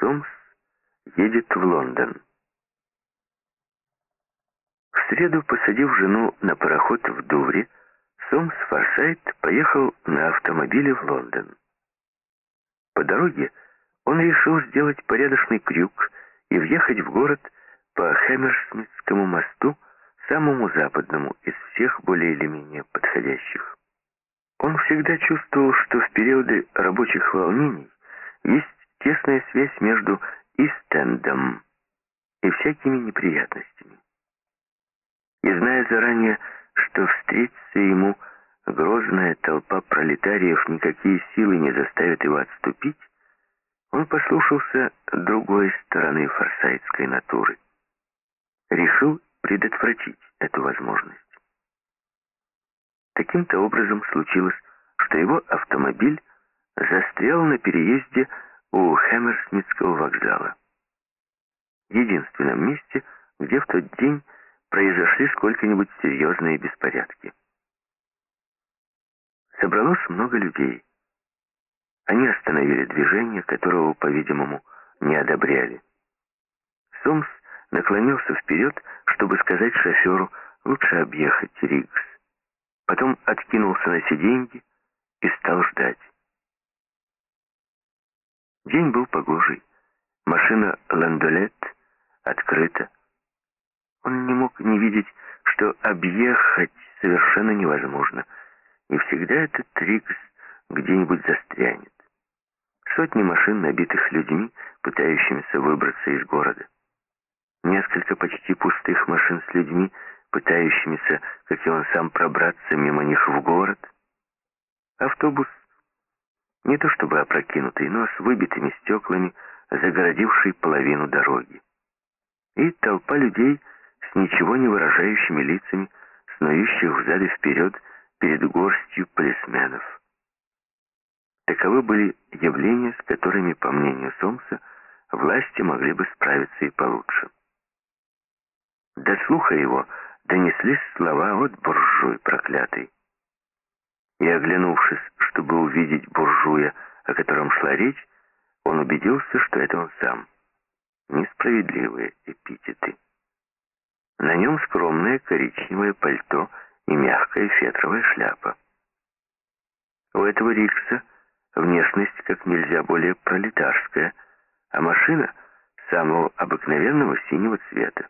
Сомс едет в Лондон. В среду, посадив жену на пароход в Дувре, Сомс Форсайт поехал на автомобиле в Лондон. По дороге он решил сделать порядочный крюк и въехать в город по Хэмерсмитскому мосту, самому западному из всех более или менее подходящих. Он всегда чувствовал, что в периоды рабочих волнений есть тесная связь между Истендом и всякими неприятностями. И зная заранее, что встретиться ему грозная толпа пролетариев никакие силы не заставят его отступить, он послушался другой стороны форсайтской натуры. Решил предотвратить эту возможность. Таким-то образом случилось, что его автомобиль застрял на переезде у Хэмерсмитского вокзала. Единственном месте, где в тот день произошли сколько-нибудь серьезные беспорядки. Собралось много людей. Они остановили движение, которого, по-видимому, не одобряли. Сомс наклонился вперед, чтобы сказать шоферу лучше объехать Риггс. Потом откинулся на сиденье и стал ждать. День был погожий. Машина «Ландолет» открыта. Он не мог не видеть, что объехать совершенно невозможно, и всегда этот Рикс где-нибудь застрянет. Сотни машин, набитых людьми, пытающимися выбраться из города. Несколько почти пустых машин с людьми, пытающимися, как и он сам, пробраться мимо них в город. Автобус, не то чтобы опрокинутый, но с выбитыми стеклами, загородивший половину дороги. И толпа людей с ничего не выражающими лицами, снующих взад и вперед перед горстью полисменов. Таковы были явления, с которыми, по мнению Сомса, власти могли бы справиться и получше. До слуха его донеслись слова «Вот буржуй проклятый». И, оглянувшись, чтобы увидеть буржуя, о котором шла речь, он убедился, что это он сам. Несправедливые эпитеты. На нем скромное коричневое пальто и мягкая фетровая шляпа. У этого рикса внешность как нельзя более пролетарская, а машина самого обыкновенного синего цвета.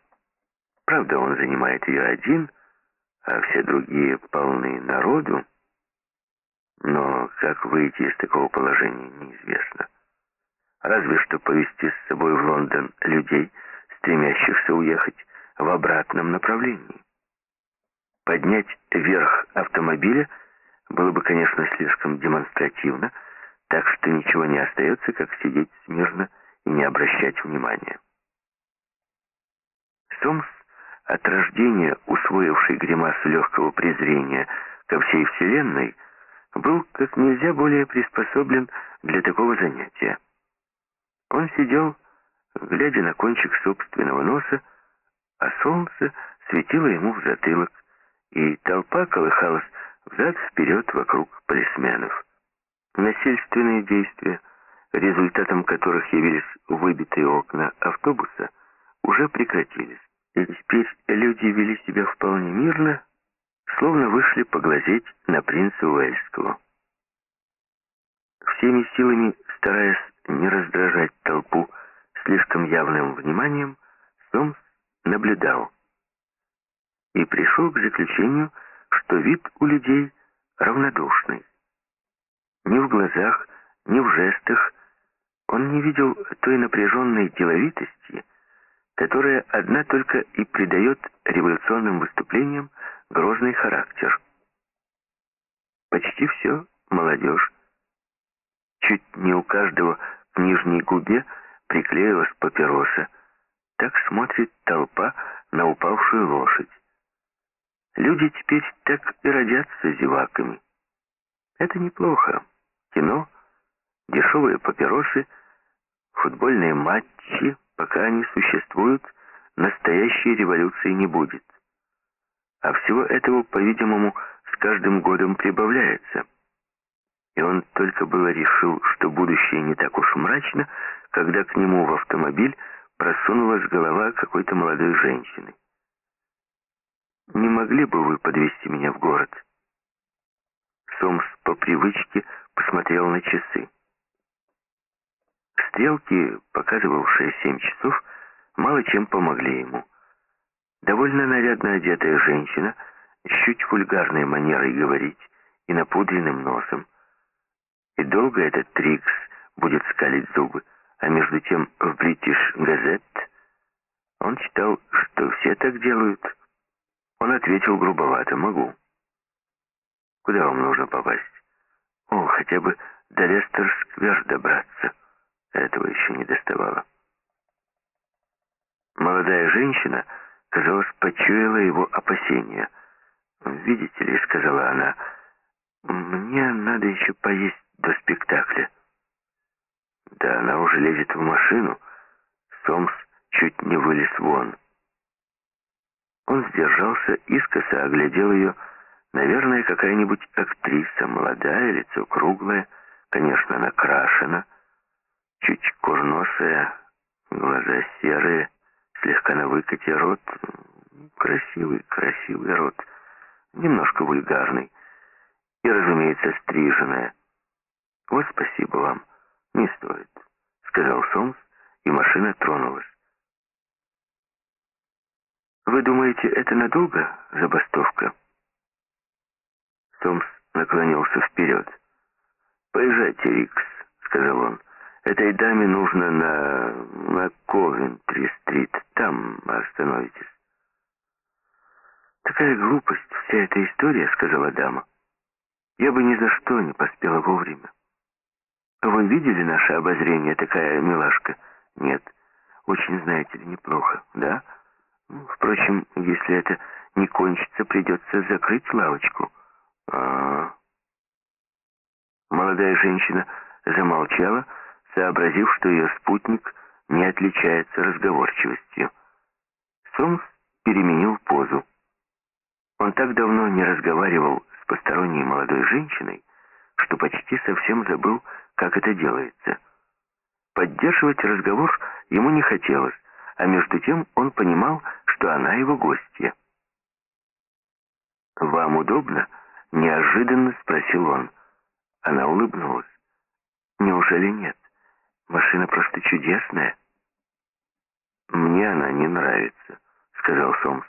Правда, он занимает ее один, а все другие полны народу. Но как выйти из такого положения, неизвестно. Разве что повести с собой в Лондон людей, стремящихся уехать в обратном направлении. Поднять верх автомобиля было бы, конечно, слишком демонстративно, так что ничего не остается, как сидеть смирно и не обращать внимания. Сомс, от рождения усвоивший гримасу легкого презрения ко всей Вселенной, был как нельзя более приспособлен для такого занятия. Он сидел, глядя на кончик собственного носа, а солнце светило ему в затылок, и толпа колыхалась взад-вперед вокруг полисменов. Насильственные действия, результатом которых явились выбитые окна автобуса, уже прекратились, и теперь люди вели себя вполне мирно, словно вышли поглазеть на принца Уэльского. Всеми силами, стараясь не раздражать толпу слишком явным вниманием, Сомс наблюдал и пришел к заключению, что вид у людей равнодушный. Ни в глазах, ни в жестах он не видел той напряженной деловитости, которая одна только и придает революционным выступлениям грозный характер. Почти все молодежь. Чуть не у каждого к нижней губе приклеилась папироса, так смотрит толпа на упавшую лошадь. Люди теперь так и родятся зеваками. Это неплохо. Кино, дешевые папиросы, футбольные матчи, пока они существуют, настоящей революции не будет. А всего этого, по-видимому, с каждым годом прибавляется. И он только было решил, что будущее не так уж мрачно, когда к нему в автомобиль просунулась голова какой-то молодой женщины. «Не могли бы вы подвести меня в город?» Сомс по привычке посмотрел на часы. Стрелки, показывавшие семь часов, мало чем помогли ему. Довольно нарядно одетая женщина, с чуть вульгарной манерой говорить и напудренным носом. И долго этот Трикс будет скалить зубы, а между тем в Бритиш Газет он читал, что все так делают. Он ответил грубовато, могу. Куда вам нужно попасть? О, хотя бы до Лестер-сквер добраться. Этого еще не доставало. Молодая женщина, казалось, почуяла его опасения. «Видите ли», — сказала она, — «мне надо еще поесть до спектакля». Да она уже лезет в машину. Сомс чуть не вылез вон. Он сдержался, искоса оглядел ее. Наверное, какая-нибудь актриса, молодая, лицо круглое, конечно, накрашена, чуть курносая, глаза серые, слегка на выкате рот. Красивый, красивый рот, немножко вульгарный. И, разумеется, стриженная. Вот спасибо вам. «Не стоит», — сказал Сомс, и машина тронулась. «Вы думаете, это надолго, забастовка?» Сомс наклонился вперед. «Поезжайте, Рикс», — сказал он. «Этой даме нужно на... на Ковентри-стрит. Там остановитесь». «Такая глупость, вся эта история», — сказала дама. «Я бы ни за что не поспела вовремя». Вы видели наше обозрение, такая милашка? Нет. Очень, знаете ли, неплохо, да? Впрочем, если это не кончится, придется закрыть лавочку. А, -а, -а. Молодая женщина замолчала, сообразив, что ее спутник не отличается разговорчивостью. Сомс переменил позу. Он так давно не разговаривал с посторонней молодой женщиной, что почти совсем забыл, как это делается. Поддерживать разговор ему не хотелось, а между тем он понимал, что она его гостья. «Вам удобно?» — неожиданно спросил он. Она улыбнулась. «Неужели нет? Машина просто чудесная». «Мне она не нравится», — сказал Сомс.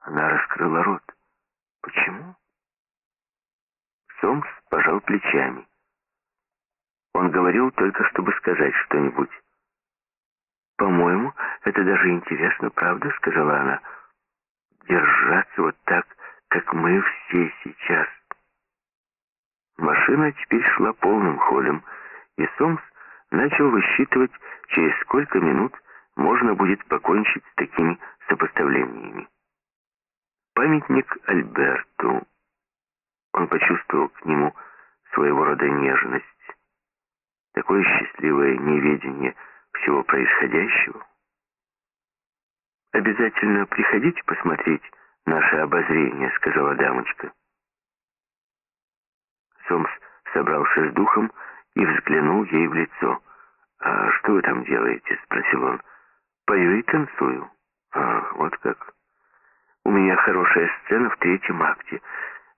Она раскрыла рот. «Почему?» Сомс пожал плечами. Он говорил только, чтобы сказать что-нибудь. «По-моему, это даже интересно, правда?» — сказала она. «Держаться вот так, как мы все сейчас». Машина теперь шла полным ходом, и Сомс начал высчитывать, через сколько минут можно будет покончить с такими сопоставлениями. Памятник Альберту. Он почувствовал к нему своего рода нежность такое счастливое неведение всего происходящего. «Обязательно приходите посмотреть наше обозрение», — сказала дамочка. Сомс собрался с духом и взглянул ей в лицо. «А что вы там делаете?» — спросил он. «Пою и танцую». «Ах, вот как. У меня хорошая сцена в третьем акте,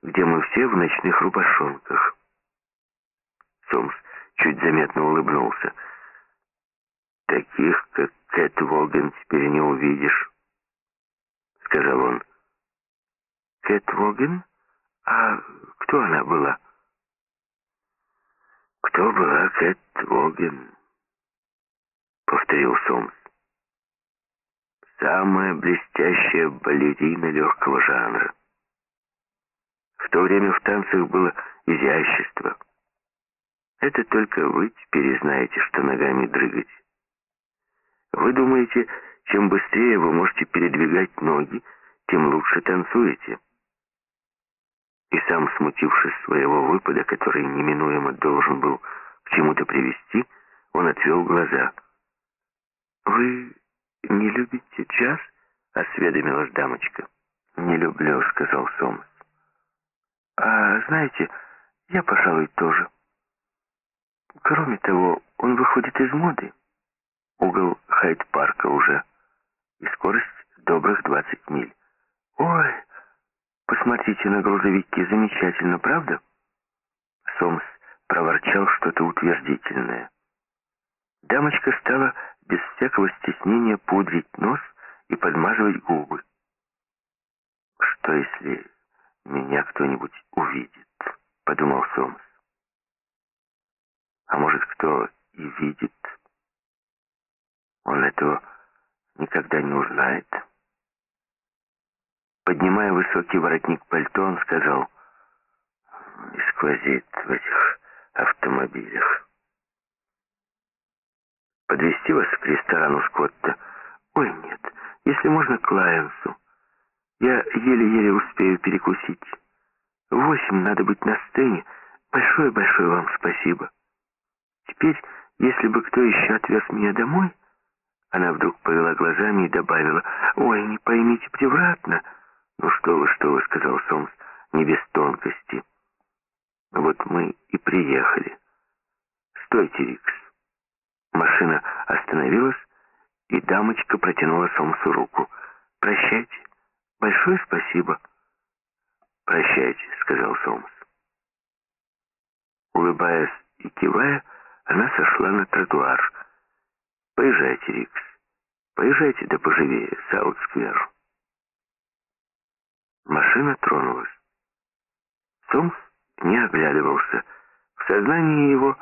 где мы все в ночных рубашонках». Сомс чуть заметно улыбнулся. «Таких, как Кэт Воген, теперь не увидишь», — сказал он. «Кэт Воген? А кто она была?» «Кто была Кэт Воген?» — повторил Сомс. «Самая блестящая балерина легкого жанра. В то время в танцах было изящество». Это только вы теперь знаете, что ногами дрыгать. Вы думаете, чем быстрее вы можете передвигать ноги, тем лучше танцуете. И сам, смутившись своего выпада, который неминуемо должен был к чему-то привести, он отвел глаза. «Вы не любите джаз?» — осведомилась дамочка. «Не люблю», — сказал Сомс. «А знаете, я, пожалуй, тоже». Кроме того, он выходит из моды. Угол Хайд-парка уже. И скорость добрых 20 миль. Ой, посмотрите на грузовики, замечательно, правда? Сомс проворчал что-то утвердительное. Дамочка стала без всякого стеснения пудрить нос и подмазывать губы. «Что, если меня кто-нибудь увидит?» — подумал Сомс. «А может, кто и видит? Он этого никогда не узнает». Поднимая высокий воротник пальто, он сказал, «И сквозит в этих автомобилях». «Подвести вас к ресторану Скотта?» «Ой, нет, если можно, к Лайонсу. Я еле-еле успею перекусить. Восемь надо быть на сцене. Большое-большое вам спасибо. Теперь, если бы кто еще отвез меня домой...» Она вдруг повела глазами и добавила, «Ой, не поймите превратно». «Ну что вы, что вы», — сказал Сомс, — «не без тонкости». «Вот мы и приехали». «Стойте, Рикс». Машина остановилась, и дамочка протянула Сомсу руку. «Прощайте. Большое спасибо». «Прощайте», — сказал Сомс. Улыбаясь и кивая, она сошла на тротуар. «Поезжайте, Рикс. Поезжайте да поживее, Саут-сквер». Машина тронулась. Сомс не оглядывался. В сознании его,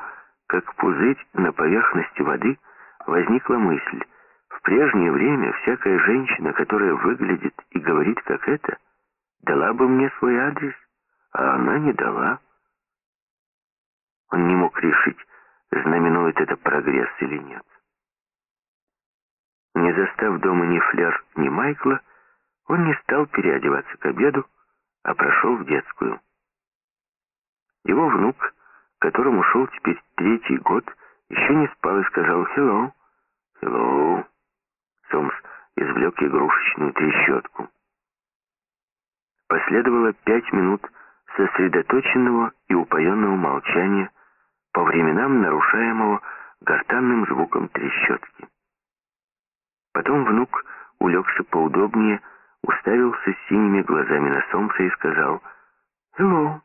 как пузырь на поверхности воды, возникла мысль. В прежнее время всякая женщина, которая выглядит и говорит как это, дала бы мне свой адрес, а она не дала. Он не мог решить, знаменует это прогресс или нет. Не застав дома ни Флер, ни Майкла, он не стал переодеваться к обеду, а прошел в детскую. Его внук, которому шел теперь третий год, еще не спал и сказал «Хеллоу». «Хеллоу». Сомс извлек игрушечную трещотку. Последовало пять минут сосредоточенного и упоенного молчания, по временам нарушаемого гортанным звуком трещотки. Потом внук улегся поудобнее, уставился синими глазами на Сомса и сказал «Hello».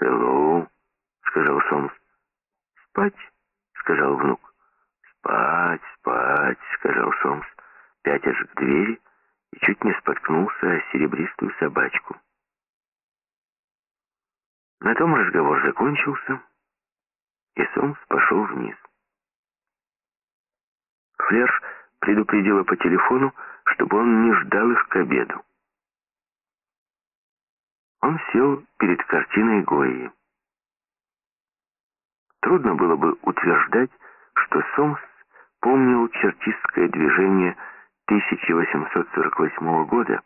«Hello», — сказал Сомс. «Спать», — сказал внук. «Спать, спать», — сказал Сомс, пятясь к двери и чуть не споткнулся о серебристую собачку. На том разговор закончился, и Сомс пошел вниз. Флер предупредила по телефону, чтобы он не ждал их к обеду. Он сел перед картиной Гои. Трудно было бы утверждать, что Сомс помнил чертистское движение 1848 года,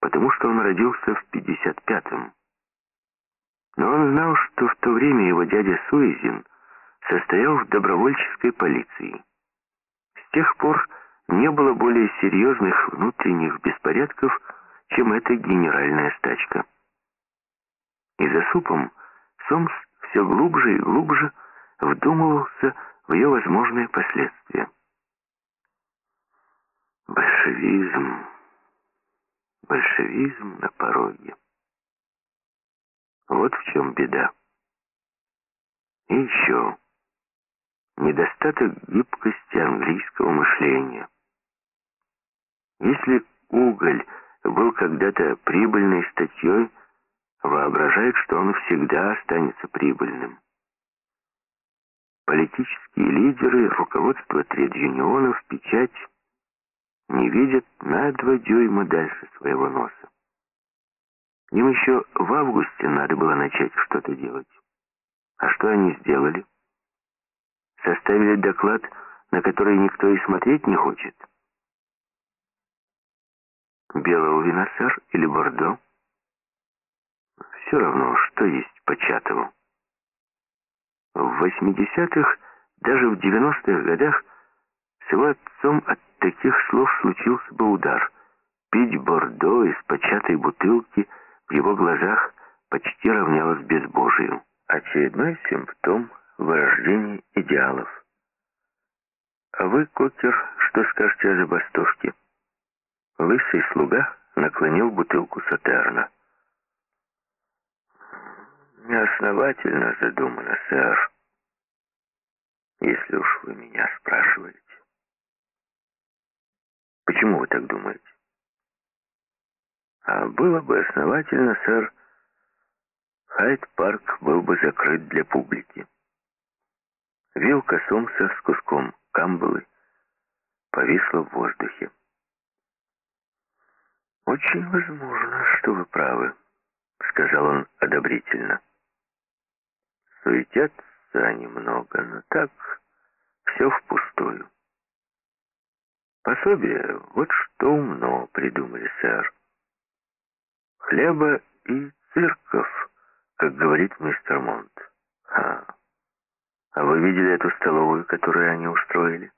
потому что он родился в 55-м. Но он знал, что в то время его дядя Суизин состоял в добровольческой полиции. С тех пор не было более серьезных внутренних беспорядков, чем эта генеральная стачка. И за супом Сомс все глубже и глубже вдумывался в ее возможные последствия. Большевизм, большевизм на пороге. Вот в чем беда. И еще недостаток гибкости английского мышления. Если уголь был когда-то прибыльной статьей, воображает, что он всегда останется прибыльным. Политические лидеры, руководство тред-юнионов, печать не видят на два дюйма дальше своего носа. Им еще в августе надо было начать что-то делать. А что они сделали? Составили доклад, на который никто и смотреть не хочет – белого вина, сэр, или бордо? Все равно, что есть по. В 80-х, даже в 90-х годах с его отцом от таких слов случился бы удар. Пить бордо из початой бутылки в его глазах почти равнялось безбожию. Очередной симптом в вырождении идеалов. А вы, Кокер, что скажете о забастовке? Лысый слуга наклонил бутылку Сатерна. Неосновательно задумано, сэр, если уж вы меня спрашиваете. Почему вы так думаете? А было бы основательно, сэр, Хайд-парк был бы закрыт для публики. Вилка Сомса с куском камбалы повисла в воздухе. «Очень возможно, что вы правы», — сказал он одобрительно. «Суетятся они много, но так все впустую». Пособие, вот что умно придумали, сэр. Хлеба и цирков, как говорит мистер Монт. Ха. А вы видели эту столовую, которую они устроили?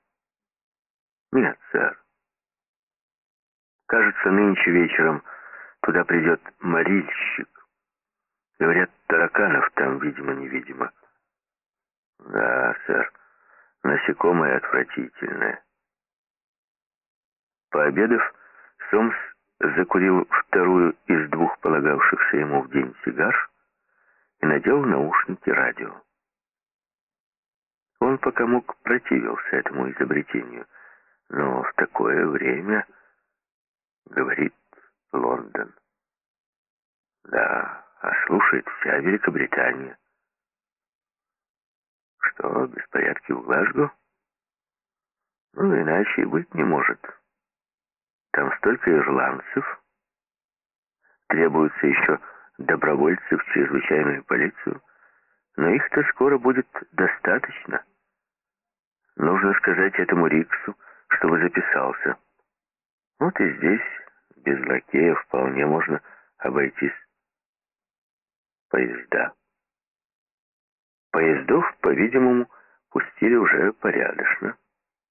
Нет, сэр. Кажется, нынче вечером туда придет морильщик. Говорят, тараканов там, видимо-невидимо. Да, сэр, насекомое отвратительное. Пообедав, Сомс закурил вторую из двух полагавшихся ему в день сигар и надел наушники радио. Он пока мог противился этому изобретению, но в такое время, говорит Лондон. Да, а слушает вся Великобритания. Что, беспорядки в Глазго? Ну, иначе и быть не может. Там столько ирландцев. Требуется еще добровольцев в чрезвычайную полицию. Но их-то скоро будет достаточно. Нужно сказать этому Риксу, чтобы записался. Вот и здесь без лакея вполне можно обойтись. Поезда. Поездов, по-видимому, пустили уже порядочно.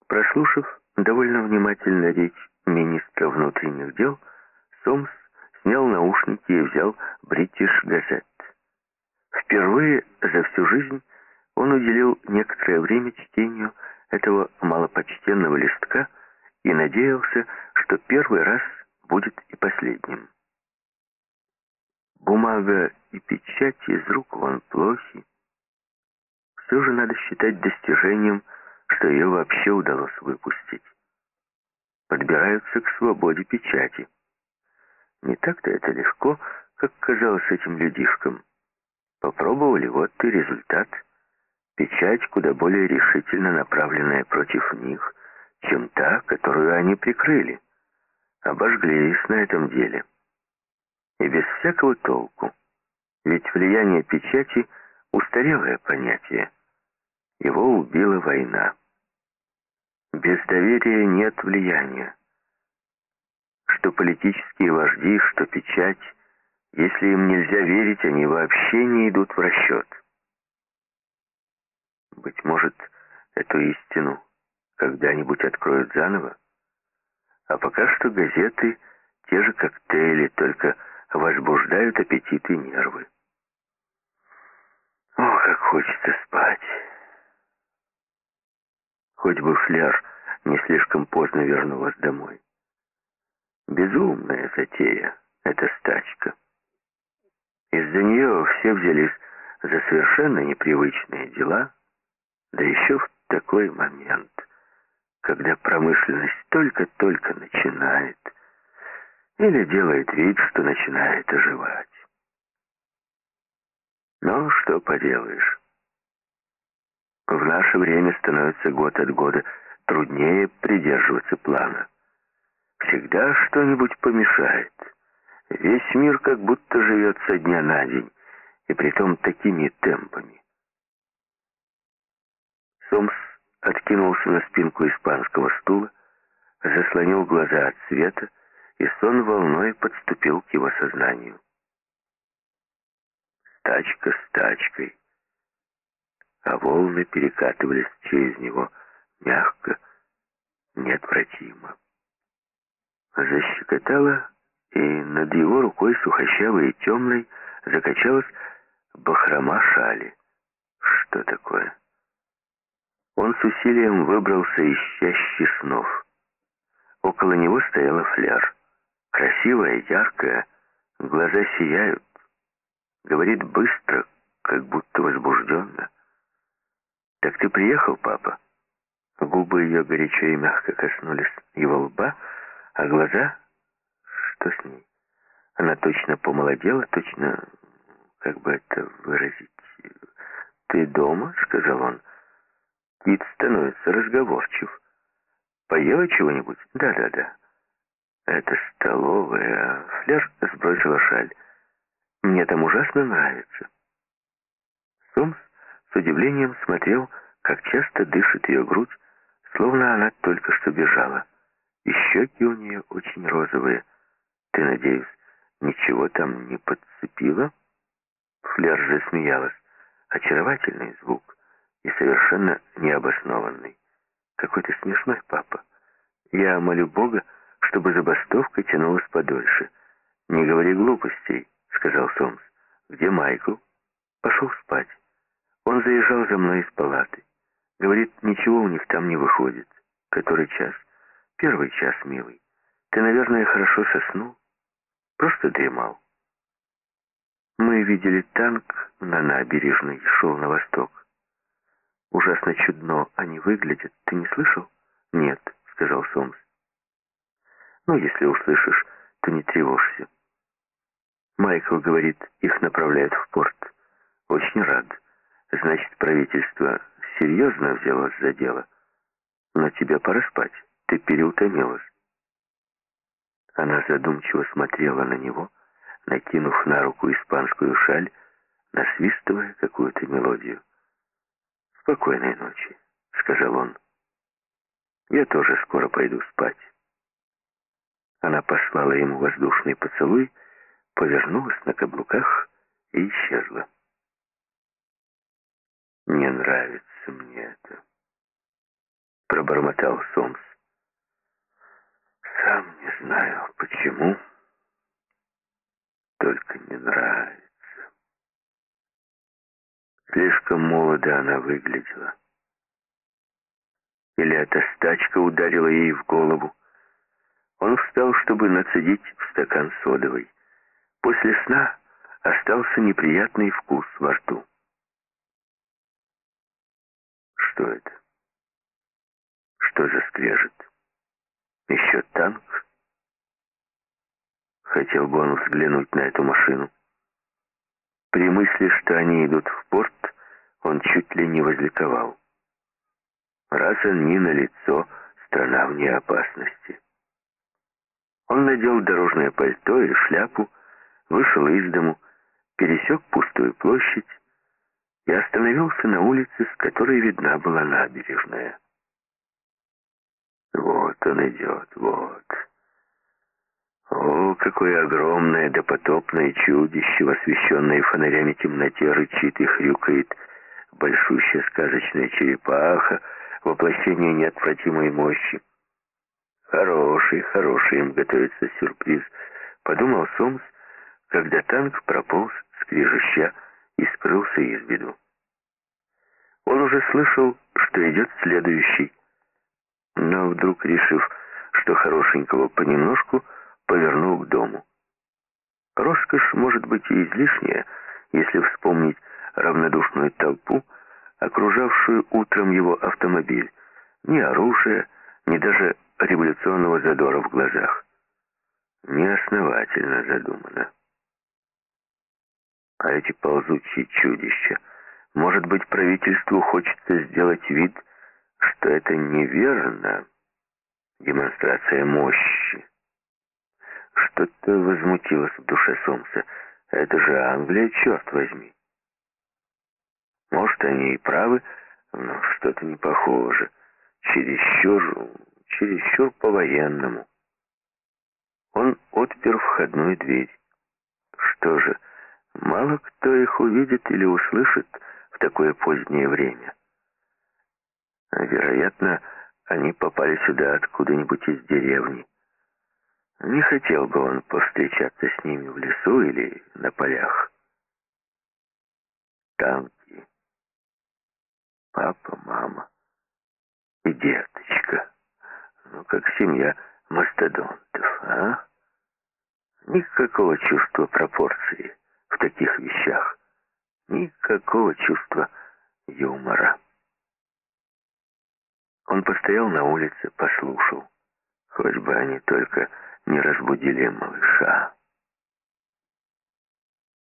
Прослушав довольно внимательно речь министра внутренних дел, Сомс снял наушники и взял «Бритиш Газет». Впервые за всю жизнь он уделил некоторое время чтению этого малопочтенного листка и надеялся, что первый раз будет и последним. Бумага и печать из рук вон плохи. Все же надо считать достижением, что ее вообще удалось выпустить подбираются к свободе печати. Не так-то это легко, как казалось этим людишкам. Попробовали, вот и результат. Печать куда более решительно направленная против них, чем та, которую они прикрыли. Обожглись на этом деле. И без всякого толку. Ведь влияние печати — устарелое понятие. Его убила война. Без доверия нет влияния. Что политические вожди, что печать, если им нельзя верить, они вообще не идут в расчет. Быть может, эту истину когда-нибудь откроют заново? А пока что газеты — те же коктейли, только возбуждают аппетит и нервы. О, как хочется спать! хоть бы Фляр не слишком поздно вернулась домой. Безумная затея эта стачка. Из-за нее все взялись за совершенно непривычные дела, да еще в такой момент, когда промышленность только-только начинает или делает вид, что начинает оживать. Но что поделаешь? В наше время становится год от года труднее придерживаться плана. Всегда что-нибудь помешает. Весь мир как будто живет со дня на день, и притом такими темпами. Сомс откинулся на спинку испанского стула, заслонил глаза от света, и сон волной подступил к его сознанию. Стачка с тачкой а волны перекатывались через него мягко, неотвратимо. Защекотало, и над его рукой сухощавой и темной закачалась бахрома шали. что такое. Он с усилием выбрался из чащи снов. Около него стояла фляж. Красивая, яркая, глаза сияют. Говорит быстро, как будто возбужденно. «Так ты приехал, папа?» Губы ее горячо и мягко коснулись его лба, а глаза... Что с ней? Она точно помолодела, точно... Как бы это выразить? «Ты дома?» — сказал он. Кит становится разговорчив. «Поела чего-нибудь?» «Да-да-да». «Это столовая». Фляж сбросила шаль. «Мне там ужасно нравится». Сомс с удивлением смотрел, как часто дышит ее грудь, словно она только что бежала. И щеки у нее очень розовые. Ты, надеюсь, ничего там не подцепила? Фляр же смеялась. Очаровательный звук и совершенно необоснованный. Какой ты смешной, папа. Я молю Бога, чтобы забастовка тянулась подольше. «Не говори глупостей», — сказал Сомс. «Где Майкл?» «Пошел спать. Он заезжал за мной из палаты. Говорит, ничего у них там не выходит. Который час? Первый час, милый. Ты, наверное, хорошо соснул? Просто дремал. Мы видели танк на набережной, шел на восток. Ужасно чудно они выглядят. Ты не слышал? Нет, сказал Сомс. Ну, если услышишь, то не тревожься. Майкл говорит, их направляют в порт. Очень рад. Значит, правительство серьезно взялась за дело. Но тебе пора спать, ты переутомилась. Она задумчиво смотрела на него, накинув на руку испанскую шаль, насвистывая какую-то мелодию. «Спокойной ночи», — сказал он. «Я тоже скоро пойду спать». Она послала ему воздушный поцелуй, повернулась на каблуках и исчезла. «Не нравится мне это», — пробормотал Сомс. «Сам не знаю, почему, только не нравится». Слишком молодо она выглядела. Или эта стачка ударила ей в голову. Он встал, чтобы нацедить в стакан содовой. После сна остался неприятный вкус во рту. Что это? Что за скрежет? Еще танк? Хотел бы он взглянуть на эту машину. При мысли, что они идут в порт, он чуть ли не возликовал. Раз они на лицо, страна вне опасности. Он надел дорожное пальто и шляпу, вышел из дому, пересек пустую площадь, и остановился на улице, с которой видна была набережная. Вот он идет, вот. О, какое огромное допотопное чудище, в фонарями темноте, рычит и хрюкает большущая сказочная черепаха, воплощение неотвратимой мощи. Хороший, хороший им готовится сюрприз, подумал Сомс, когда танк прополз, скрежеща, и скрылся из виду. Он уже слышал, что идет следующий, но вдруг, решив, что хорошенького понемножку, повернул к дому. Роскошь может быть и излишняя, если вспомнить равнодушную толпу, окружавшую утром его автомобиль. Ни оружия, ни даже революционного задора в глазах. Неосновательно задумано. А эти ползучие чудища, может быть, правительству хочется сделать вид, что это неверно, демонстрация мощи. Что-то возмутилось в душе Сомса. Это же Англия, черт возьми. Может, они и правы, но что-то не похоже. Чересчур, чересчур по-военному. Он отпер входную дверь. Что же, Мало кто их увидит или услышит в такое позднее время. Вероятно, они попали сюда откуда-нибудь из деревни. Не хотел бы он повстречаться с ними в лесу или на полях. Танки. Папа, мама и деточка. Ну, как семья мастодонтов, а? Никакого чувства пропорции в таких вещах. Никакого чувства юмора. Он постоял на улице, послушал. Хоть бы они только не разбудили малыша.